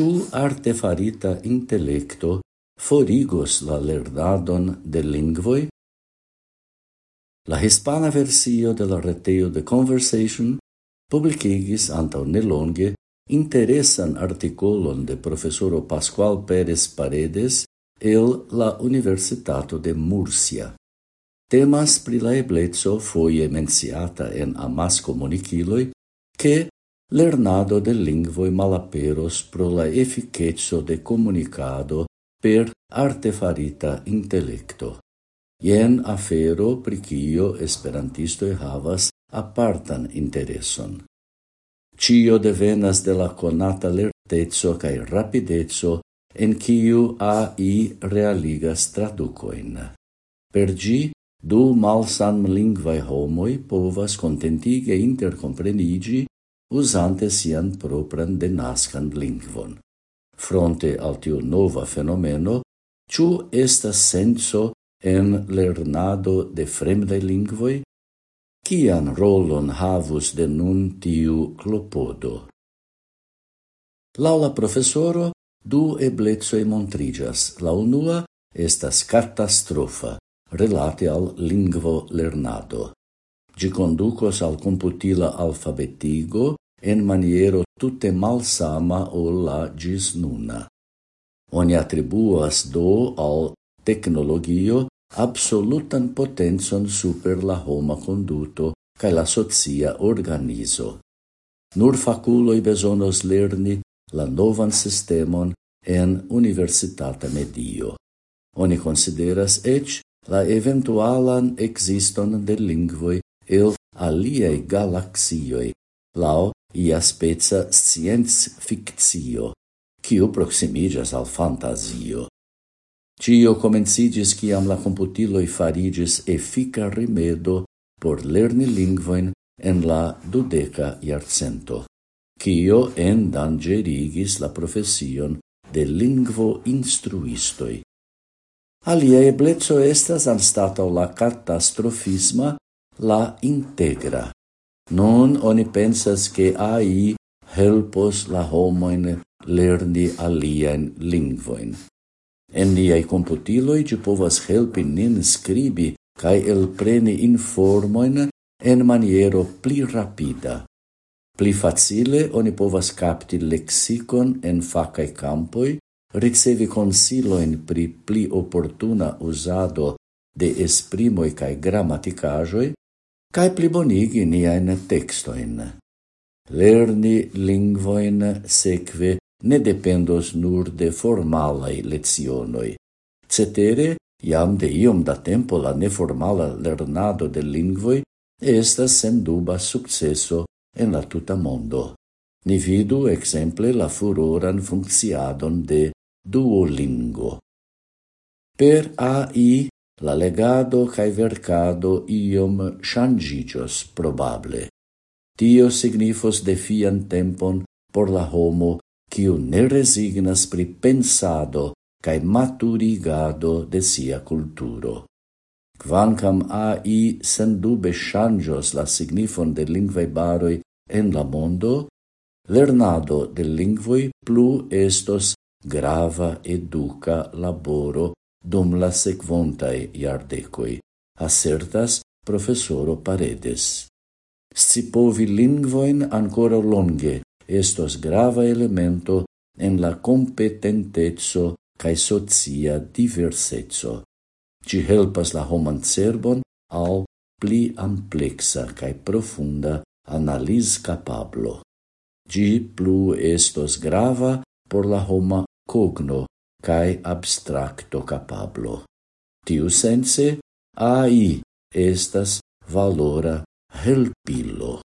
Arte artefarita intellecto forigos la lernadon de lingvoi? La hispana versio de la reteo de Conversation publicigis antau nelonge interesan artikolon de professoro Pascual Pérez Paredes el la Universitato de Murcia. Temas pri la eblezzo foie menciata en amas comuniciloj, che lernado de lingvoi malaperos pro la efficetso de comunicado per artefarita intellecto. Ien afero pri cio e havas apartan intereson. Cio devenas de la conata lertezzo cae rapidezzo en ciu AI realigas traducoin. Per gi, du malsam lingvae homoi povas contentige intercomprenigi usante sian propran denascan lingvon. Fronte al tiu nova fenomeno, ciu estas senso en lernado de fremde lingvoi, cian rolon havus de nun tiu clopodo. Laula professoro, du eblezoi montrigas. La unua estas catastrofa, relate al lingvo lernado. Gi conducos al computila alfabetigo en maniero tutte malsama ol la gis nuna. Oni attribuas do al tecnologio absolutan potenzon super la homa conduto cae la socia organizo. Nur faculoi besonos lerni la novan sistemon en universitata medio. Oni consideras ec la eventualan existon de lingvoi el aliei galaxioi, lao ia speza science fictio, quiu proximigas al fantasio. Cio comencigis ciam la computiloi farigis effica rimedo por lerni lingvoin en la dudeca iarcento, cio endangerigis la profession de lingvo instruistoi. Alia eblezzo estas anstatau la catastrofisma la integra. Non oni pensas che AI helpos la homoin lerni alien lingvoin. En niai computiloi ci povas helpi nin scribi cae elpreni informoin en maniero pli rapida. Pli facile oni povas capti lexicon en facae campoi, ricevi consiloin pri pli opportuna usado de esprimoi cae grammaticajoi, cae plibonigi niaen textoin. Lerni lingvoin seque ne dependos nur de formalai lezionoi. Cetere, iam de iom da tempo la neformala lernado de lingvoi estas sen duba successo en la tuta mondo. Ni vidu exemple la furoran funcciadon de Duolingo. Per AI la legado cae vercado iom shangicios probable. Tio signifos defian tempon por la homo quiu ne resignas pri pensado cae maturigado de sia culturo. Quancam AI sendube shangios la signifon de lingvae baroi en la mondo, lernado de lingvoi plu estos grava educa laboro dum la sekvontaj iardecoi, assertas professoro Paredes. Scipovi lingvoin ancora longe estos grava elemento en la competentezzo cae socia diversezzo. Ci helpas la homan cerbon al pli amplexa cae profunda analis capablo. Gi plu estos grava por la homa cogno cae abstracto capablo. Tiu sense, AI estas valora helpilo.